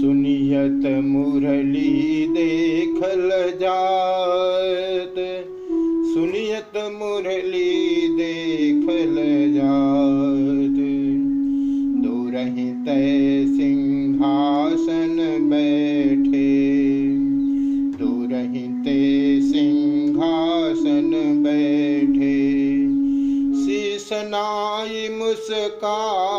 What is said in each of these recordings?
सुनियत मुरली देखल जात। सुनियत मुरली देखल जात। दूरहि तय सिंहासन बैठे। दूरहि ते सिंहासन बैठे। शीसनाई मुस्कात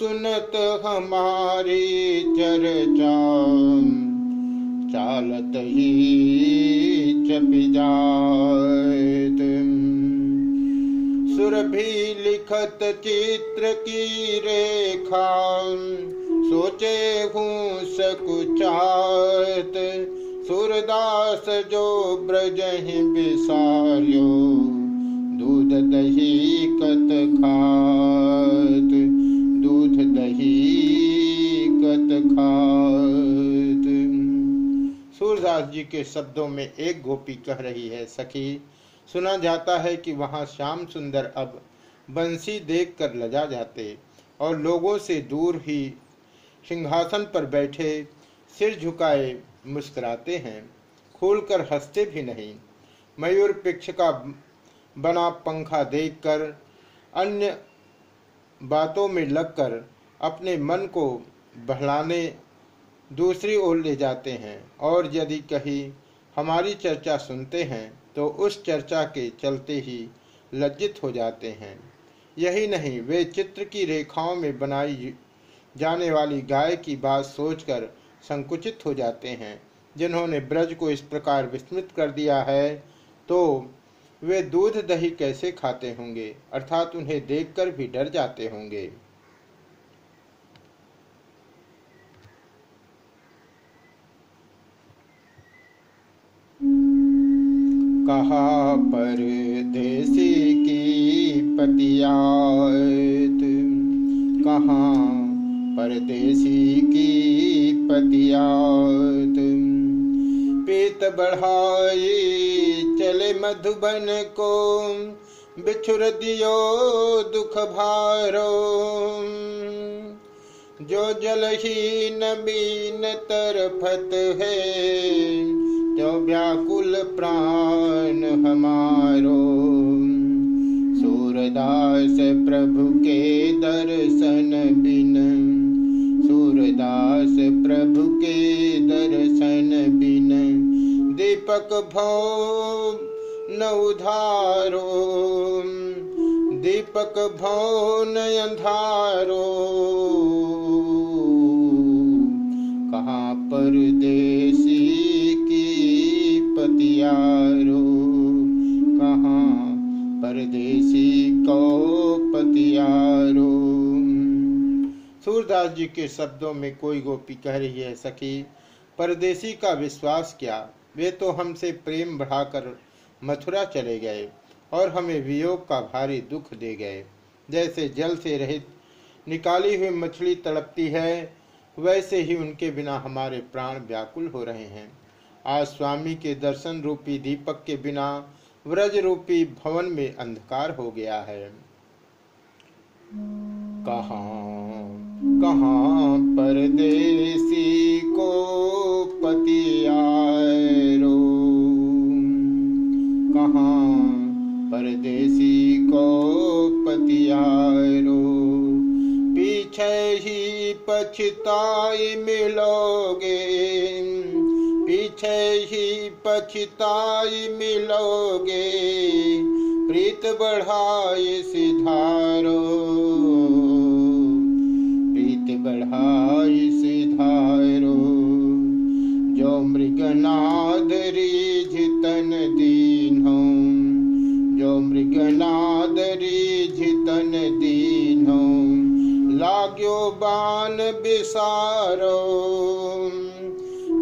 सुनत हमारी चर्चा। चालत ही चपि जात सुर भी लिखत चित्र की रेखा। सोचे हूँ सकुचात सुरदास जो ब्रज बिसार्यो दूध दही कत खात खात सूरदास जी के शब्दों में एक गोपी कह रही है, सखी, सुना जाता है कि वहाँ श्याम सुंदर अब बंसी देख कर लजा जाते और लोगों से दूर ही सिंहासन पर बैठे सिर झुकाए मुस्कुराते हैं। खोलकर हँसते भी नहीं। मयूर पिक्ष का बना पंखा देखकर, अन्य बातों में लगकर अपने मन को बहलाने दूसरी ओर ले जाते हैं। और यदि कहीं हमारी चर्चा सुनते हैं तो उस चर्चा के चलते ही लज्जित हो जाते हैं। यही नहीं, वे चित्र की रेखाओं में बनाई जाने वाली गाय की बात सोचकर संकुचित हो जाते हैं। जिन्होंने ब्रज को इस प्रकार विस्मृत कर दिया है तो वे दूध दही कैसे खाते होंगे? अर्थात उन्हें देखकर भी डर जाते होंगे। कहा परदेसी की पतियात। कहाँ परदेसी की पतियात। पीत बढ़ाई चले मधुबन को, बिछुर दियो दुख भारो। जो जल ही नबीन तरफत है जो व्याकुल प्राण हमारो। सूरदास प्रभु के दर्शन बिन। सूरदास प्रभु के दर्शन बिन। दीपक भौ न उधारो। दीपक भौ न अंधारो। कहाँ परदेसी की पतियारो कहाँ परदेसी सूरदास जी के शब्दों में कोई गोपी कह रही है, सखी, परदेसी का विश्वास क्या? वे तो हमसे प्रेम बढ़ाकर मथुरा चले गए और हमें वियोग का भारी दुख दे गए। जैसे जल से रहित निकाली हुई मछली तड़पती है, वैसे ही उनके बिना हमारे प्राण व्याकुल हो रहे हैं। आज स्वामी के दर्शन रूपी दीपक के बिना व्रज रूपी भवन में अंधकार हो गया है। कहाँ परदेसी को पतियारो कहाँ परदेसी को पतियारो पीछे ही पछताई मिलोगे। पीछे ही पछताई मिलोगे, प्रीत बढ़ाए सिधारो। प्रीत बढ़ाए सिधारो, जो मृगनाद रिझतन दीनो जो मृगनाद रिझतन दीनो लाग्यो बान बिसारो।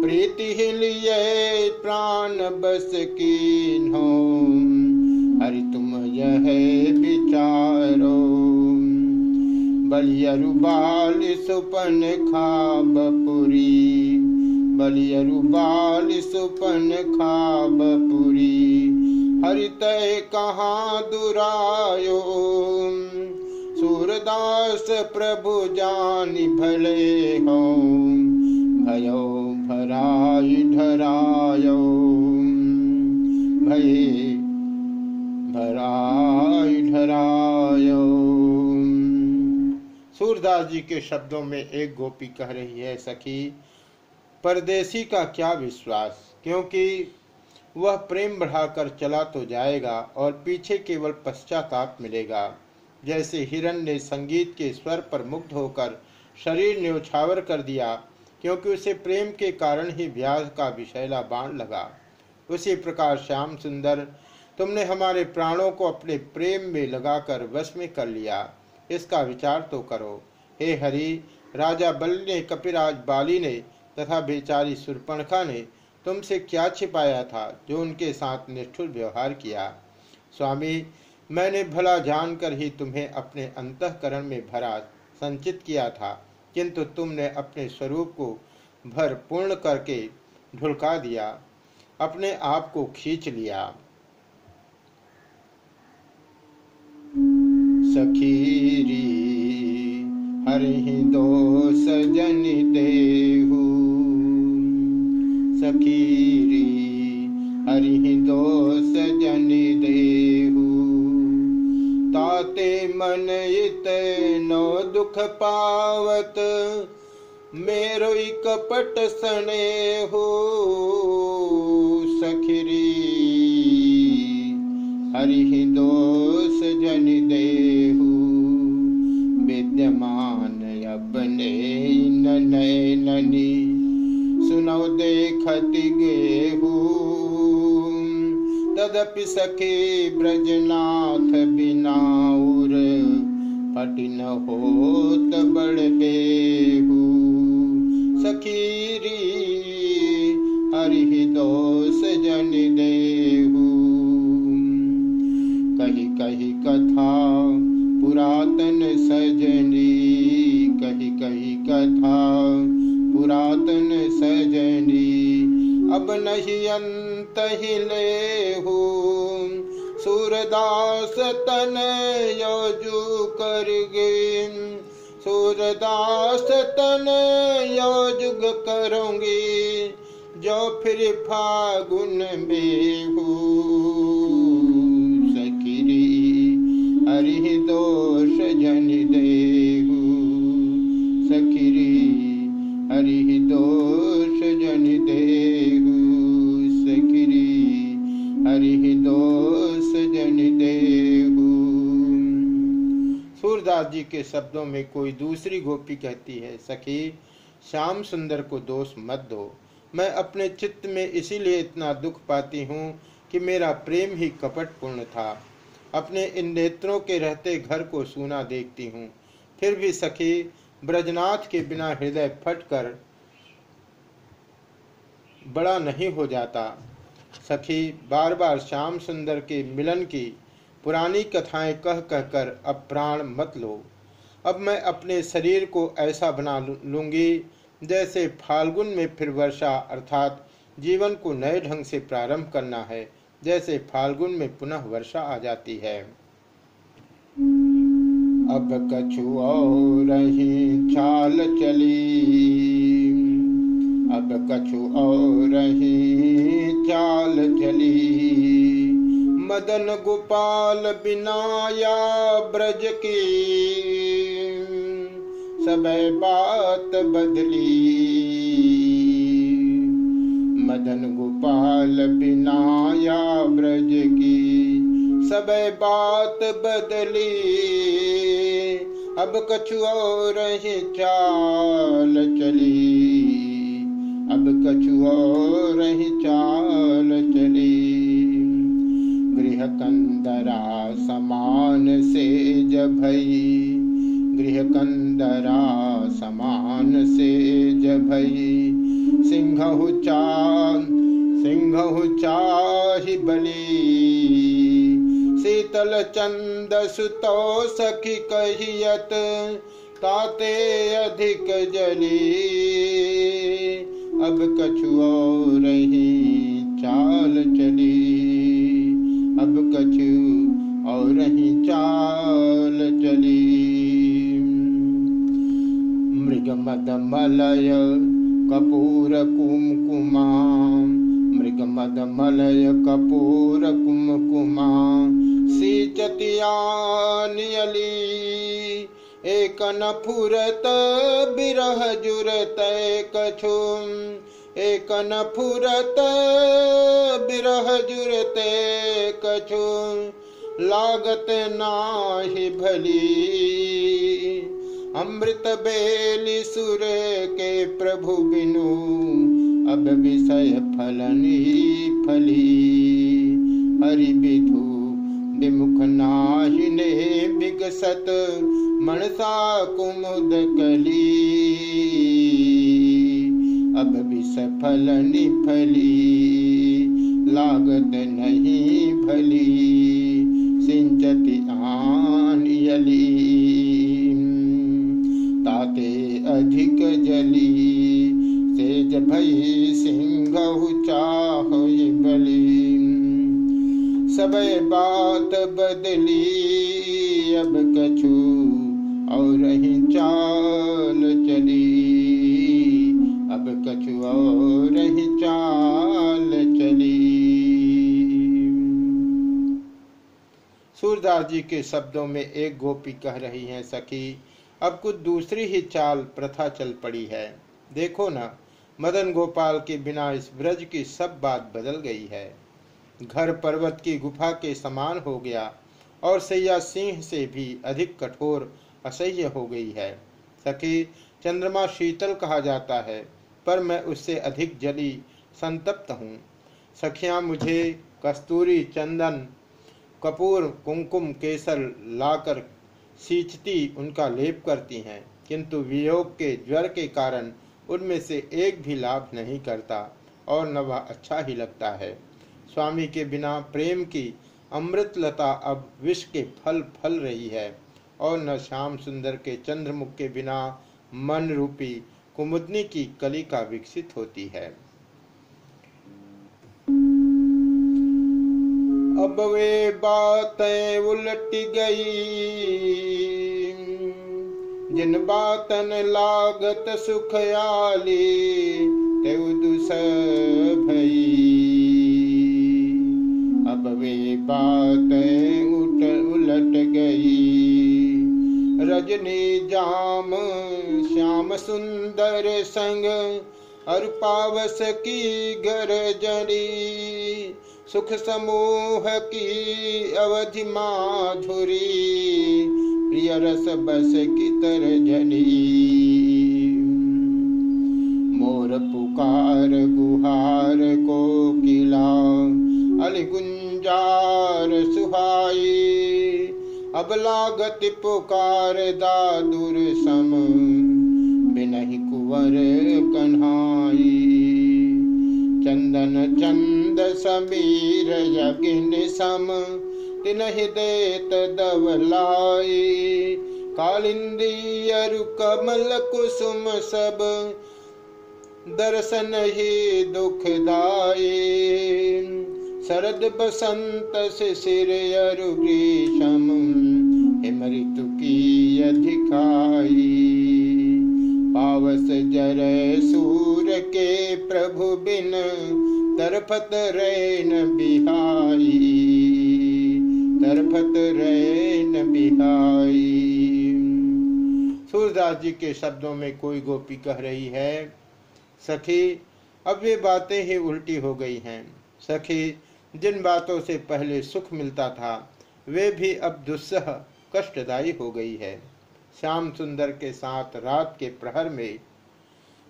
प्रीति लिए प्राण बस की हो। हरि तुम यह विचारो। बलियरु बाल सुपन खाबपुरी बलियरु बाल सुपन खाबपुरी हरित कहाँ दुरायो। सूरदास प्रभु जान भले हो। भयो भराय ढरायो भय भराय ढरायो सूरदास जी के शब्दों में एक गोपी कह रही है, सखी, परदेसी का क्या विश्वास? क्योंकि वह प्रेम बढ़ाकर चला तो जाएगा और पीछे केवल पश्चाताप मिलेगा। जैसे हिरण ने संगीत के स्वर पर मुग्ध होकर शरीर ने उछावर कर दिया क्योंकि उसे प्रेम के कारण ही व्यास का विषैला बाण लगा। उसी प्रकार श्याम सुंदर, तुमने हमारे प्राणों को अपने प्रेम में लगाकर वश में कर लिया। इसका विचार तो करो। हे हरि, राजा बल ने, कपिराज बाली ने तथा बेचारी सुरपणखा ने तुमसे क्या छिपाया था जो उनके साथ निष्ठुर व्यवहार किया? स्वामी, मैंने भला जानकर ही तुम्हें अपने अंतकरण में भरा संचित किया था। किंतु तुमने अपने स्वरूप को भर पूर्ण करके ढुलका दिया, अपने आप को खींच लिया। सखीरी, हरि दो सजन देहू सखीरी, हरि दो सजन दुख पावत, मेरो कपट सने हो, सखरी। हरि दोष जन देहु, विद्यमान अपने ननी सुनो देखति गेहू। तदपि सखे ब्रजनाथ बिनाउर पटिन होत बड़ बेहू सखीरी, हरि दोष जन देहू। कही कही कथा पुरातन सजनी, कही कही कथा पुरातन सजनी। अब नहीं अंत ही ले सूरदास तन यजु कर गे सूरदास तन यजुग करूँगी जो फिर फागुन में सखरी जी के शब्दों में कोई दूसरी गोपी कहती है, सखी, श्याम सुंदर को दोष मत दो। मैं अपने चित्त में इसीलिए इतना दुख पाती हूँ कि मेरा प्रेम ही कपट पूर्ण था। अपने इन नेत्रों के रहते घर को सूना देखती हूँ। फिर भी, सखी, ब्रजनाथ के बिना हृदय फटकर बड़ा नहीं हो जाता। सखी, बार बार श्याम सुंदर के मिलन की पुरानी कथाएँ कह कहकर अब प्राण मत लो। अब मैं अपने शरीर को ऐसा बना लूँगी जैसे फाल्गुन में फिर वर्षा अर्थात जीवन को नए ढंग से प्रारंभ करना है, जैसे फाल्गुन में पुनः वर्षा आ जाती है। अब कछु और ही चाल चली। अब कछु और ही चाल चली। मदन गोपाल बिनाया ब्रज की। सब बात बदली। मदन गोपाल बिनाया ब्रज की। सब बात बदली। अब कछु और चाल चली। अब कछु और चाल चली। गृह कंदरा समान से जभई गृह कंदरा समान से जभई सिंहु चाल चाहि बली। शीतल चंद सुतो सखी कहियत, ताते अधिक जली। अब कछु रही चाल चली। अब कछु और ही चाल चली। मृग मद मलय कपूर कुमकुमा। मृग मद मलय कपूर कुमकुमा। सीचतियानियली एक न फुरत बिरह जुरत कछु एक न फुरत बिरह जुरत कछु लागत नाही भली। अमृत बेली सुर के प्रभु बिनु, अब विषय फलनी फली। हरि विधु, विमुख नाहिने विगसत मनसा कुमुद कली। अब विष फलनी फली, लागत नहीं भली सिंचति आनियली ताते अधिक जली, सेज भई सिंह चाह बली सब बात बदली, अब कछु और चाल चली। कछु और चाल चली। सूरदास जी के शब्दों में एक गोपी कह रही है, सखी, अब कुछ दूसरी ही चाल प्रथा चल पड़ी है। देखो ना, मदन गोपाल के बिना इस ब्रज की सब बात बदल गई है। घर पर्वत की गुफा के समान हो गया और सैया सिंह से भी अधिक कठोर असह्य हो गई है। सखी, चंद्रमा शीतल कहा जाता है। पर मैं उससे अधिक जली, संतप्त हूँ। सखियाँ, मुझे कस्तूरी चंदन, कपूर, कुमकुम, केसर लाकर सींचती उनका लेप करती हैं, किंतु वियोग के ज्वर के कारण उनमें से एक भी लाभ नहीं करता और न वह अच्छा ही लगता है। स्वामी के बिना प्रेम की अमृत लता अब विष के फल फल रही है और न श्याम सुंदर के चंद्रमुख के बिना मन रूपी कुमुदनी की कलिका विकसित होती है। अब वे बातें उलट गई। जिन बातन लागत सुखयाली तेव दुस भई। अब वे बातें उठ उलट गई। रजनी जाम श्याम सुंदर संग और पावस की गरजनी सुख समूह की अवधि माधुरी, प्रिय रस बस की तर जनी। मोर पुकार गुहार को किला अल गुंजार सुहाई। अब लागत पुकार दादुर सम। बिनहि कुंवर कन्हाई। चंदन चंद समीर यगिन सम। तिनहि देत दवलाई कालिंदी अरु कमल कुसुम सब। दर्शन ही दुखदाई शरद बसंत शिशिर अरु ग्रीषम हिम ऋतु की अधिकाई। पावस जर सूर के प्रभु बिन तरफत रैन बिहाई। तरफत रैन बिहाई। सूरदास जी के शब्दों में कोई गोपी कह रही है, सखी, अब वे बातें ही उल्टी हो गई हैं। सखी, जिन बातों से पहले सुख मिलता था, वे भी अब दुस्सह कष्टदायी हो गई है। श्याम सुंदर के साथ रात के प्रहर में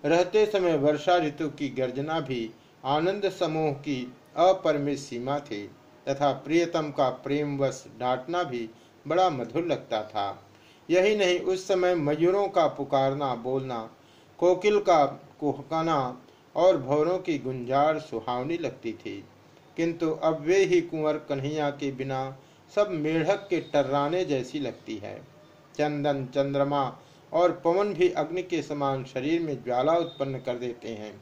रहते समय वर्षा ऋतु की गर्जना भी आनंद समूह की अपरिमित सीमा थी, तथा प्रियतम का प्रेमवश डांटना भी बड़ा मधुर लगता था। यही नहीं, उस समय मयूरों का पुकारना, बोलना, कोकिल का कुहकाना और भौरों की गुंजार सुहावनी लगती थी। किंतु अब वे ही कुंवर कन्हैया के बिना सब मेढक के टर्राने जैसी लगती है। चंदन, चंद्रमा और पवन भी अग्नि के समान शरीर में ज्वाला उत्पन्न कर देते हैं,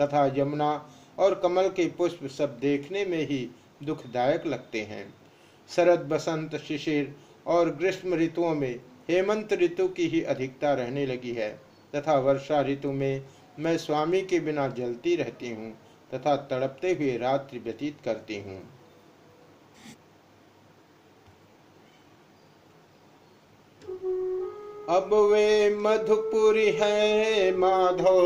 तथा यमुना और कमल के पुष्प सब देखने में ही दुखदायक लगते हैं। शरद, बसंत, शिशिर और ग्रीष्म ऋतुओं में हेमंत ऋतु की ही अधिकता रहने लगी है, तथा वर्षा ऋतु में मैं स्वामी के बिना जलती रहती हूँ, तथा तड़पते हुए रात्रि व्यतीत करती हूँ। अब वे मधुपुरी है माधो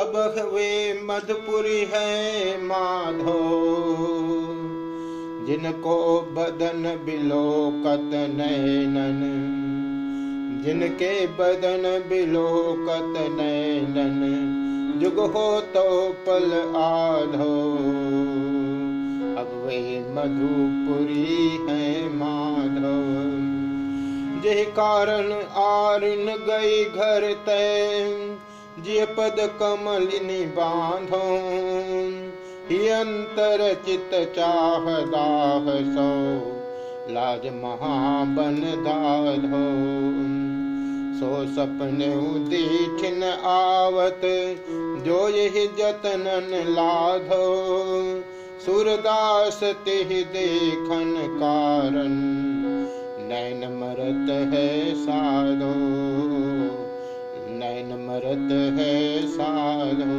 अब वे मधुपुरी है माधो जिनको बदन बिलोकत नैनन। जिनके बदन बिलोकत नैनन। जुग हो तो पल आधो। अब वे मधुपुरी है माधव। जे कारण आरिन गई घर तय जे पद कमलिनी बांधो अंतर चित चाह दाह सो, लाज महाबन दाधो। सो सपने दीठिन आवत, जो यही जतनन लाधो। सुरदास तिह देखन कारण नैन मरत है साधो नैन मरत है साधो।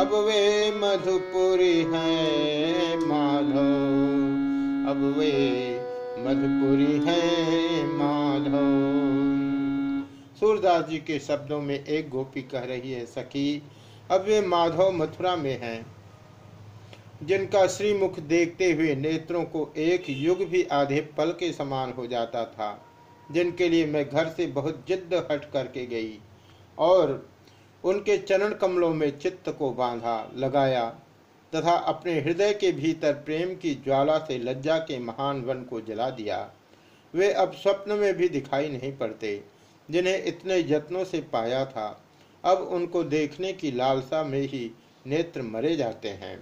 अब वे मधुपुरी हैं माधो, अब वे मधुपुरी हैं माधो। सूरदास जी के शब्दों में एक गोपी कह रही है, सखी, अब वे माधव मथुरा में हैं। जिनका श्रीमुख देखते हुए नेत्रों को एक युग भी आधे पल के समान हो जाता था, जिनके लिए मैं घर से बहुत जिद्द हट करके गई और उनके चरण कमलों में चित्त को बांधा, लगाया तथा अपने हृदय के भीतर प्रेम की ज्वाला से लज्जा के महान वन को जला दिया। वे अब स्वप्न में भी दिखाई नहीं पड़ते, जिन्हें इतने यत्नों से पाया था। अब उनको देखने की लालसा में ही नेत्र मरे जाते हैं।